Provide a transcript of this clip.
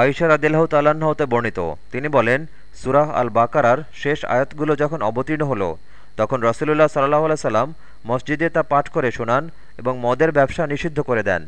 আয়সা রাদিল্লাহ তাল্লাহ্ন হতে বর্ণিত। তিনি বলেন, সুরাহ আল বাকারার শেষ আয়াতগুলো যখন অবতীর্ণ হলো, তখন রসুলুল্লাহ সাল্লাহ সাল্লাম মসজিদে তা পাঠ করে শোনান এবং মদের ব্যবসা নিষিদ্ধ করে দেন।